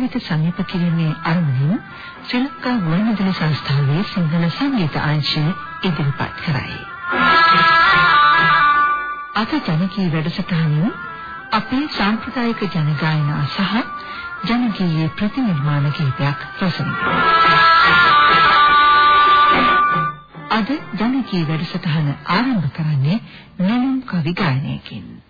දේශීය ජනකී නාද රටා ඔබ වෙත සමීප කිරීමේ අරමුණින් ශ්‍රී ලංකා ගුවන්විදුලි සංස්ථාවේ සිංහල සංගීත අංශය ඉදිරිපත් කරයි. අද ජනකී වැඩසටහනින් අපේ සාම්ප්‍රදායික ජන ගායනා සහ ජනගීය ප්‍රතිනිර්මාණ කීපයක් රසවිඳිමු. අද ජනකී වැඩසටහන ආරම්භ කරන්නේ නෙළුම් කවි ගායනයකින්.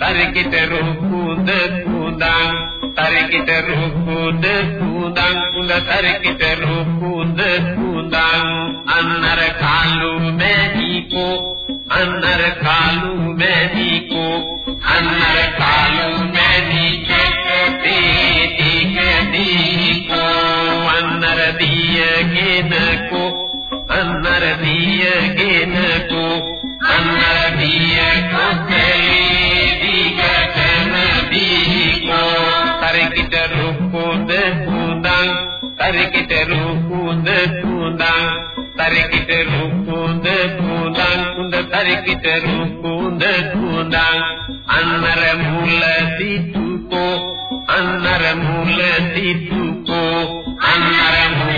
තරිකිට රුකුද කුදං තරිකිට රුකුද කුදං කුල තරිකිට රුකුද කුදං අන්නර කාලු මෙහිකෝ අන්නර කාලු මෙහිකෝ අන්නර කාලු මෙහිකේ තීකෝ අන්නර දියගෙනකෝ අන්නර දියගෙනකෝ අන්නර දියකෝ තරිකිට රුකුද කුඳං තරිකිට රුකුද කුඳං තරිකිට රුකුද කුඳං කුඳ තරිකිට රුකුද කුඳං අන්නර මුල සිටුකෝ අන්නර මුල සිටුකෝ අන්නර මුල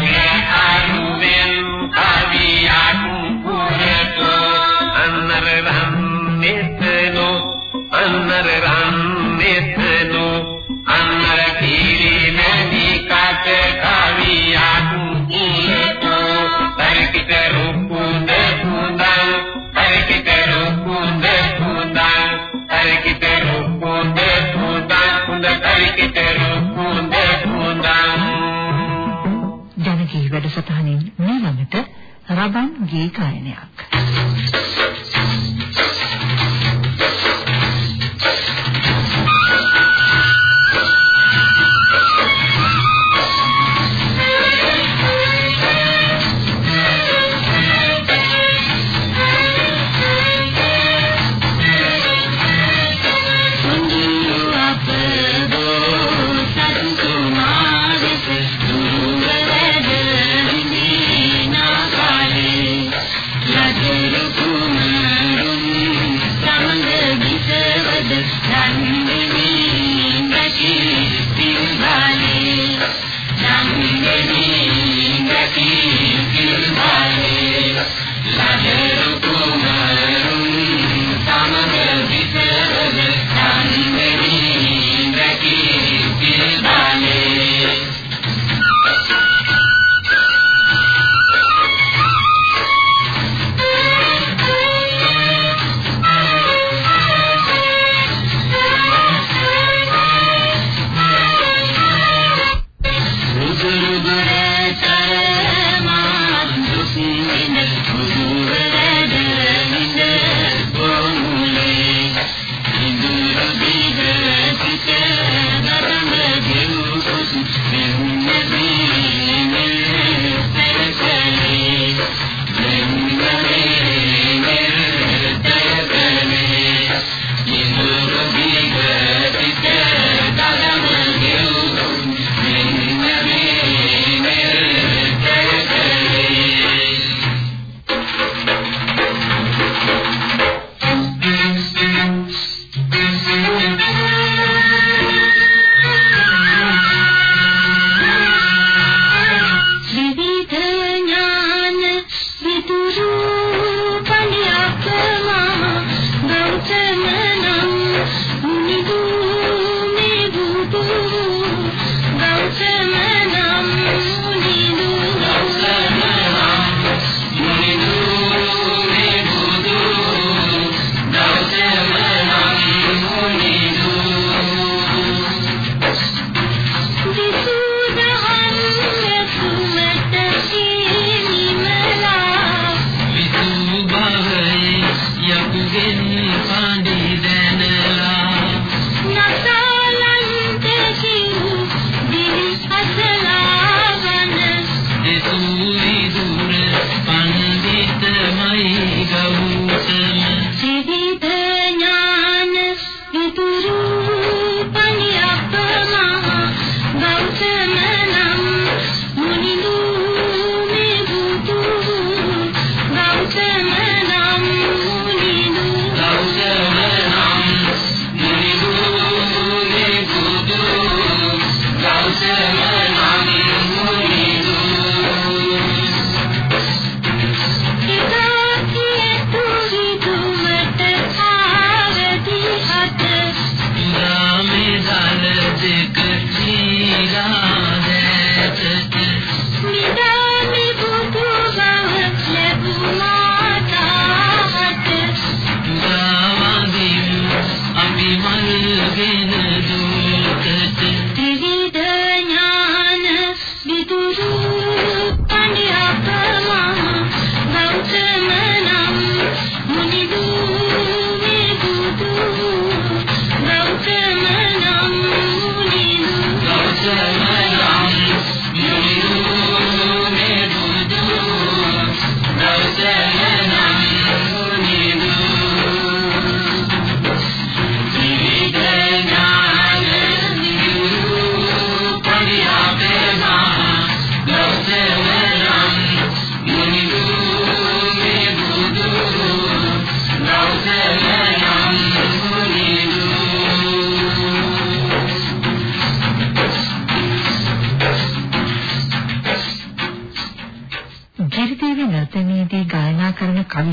ජනකී වැඩසටහනින් ඊළඟට රබන් ගී ගායනයක්.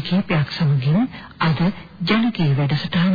කීපයක් සමගින් අද ජනකී වැඩසටහන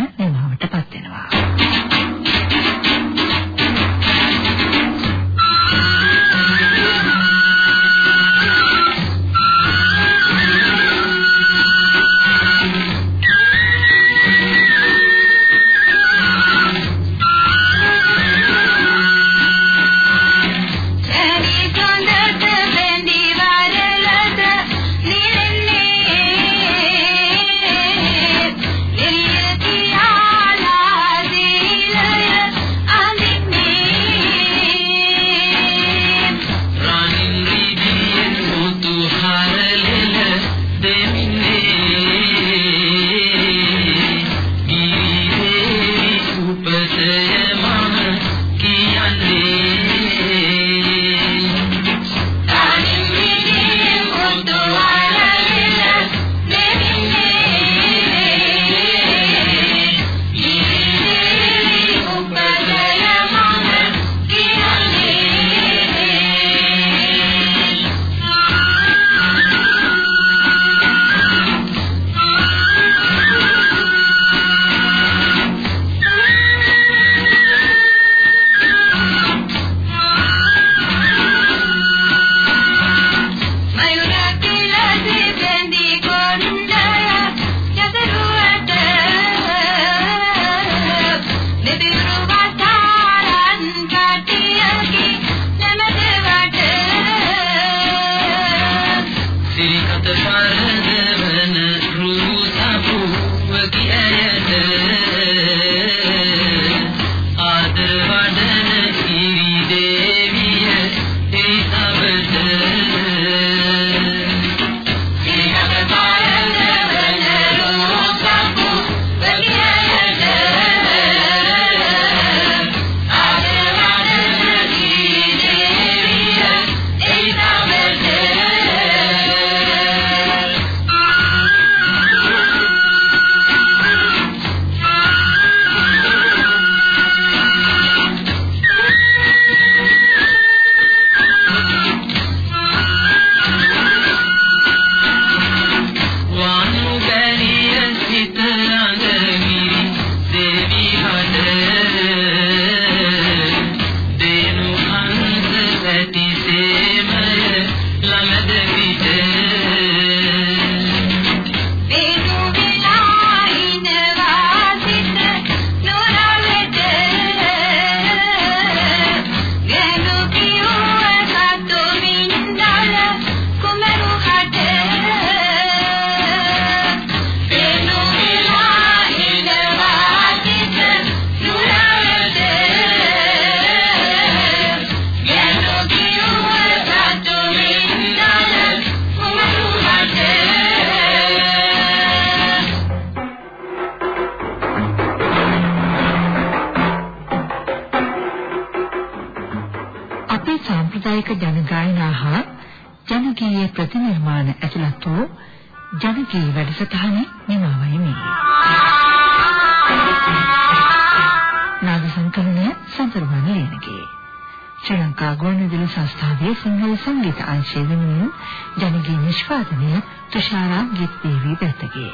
ජනගීය ප්‍රතිනිර්මාණ ඇතුළත් වූ ජනගී වැඩසටහනේ නිමාවයි මේ. නාද සංකලනය සතරවන ලේනගේ. ශ්‍රී ලංකා ගුවන්විදුලි සංස්ථාවේ සිංහල සංගීත අංශය වෙනුවෙන් ජනගී නිෂ්පාදනය තුෂාරා ගීත් දේවී පැත්තගේ.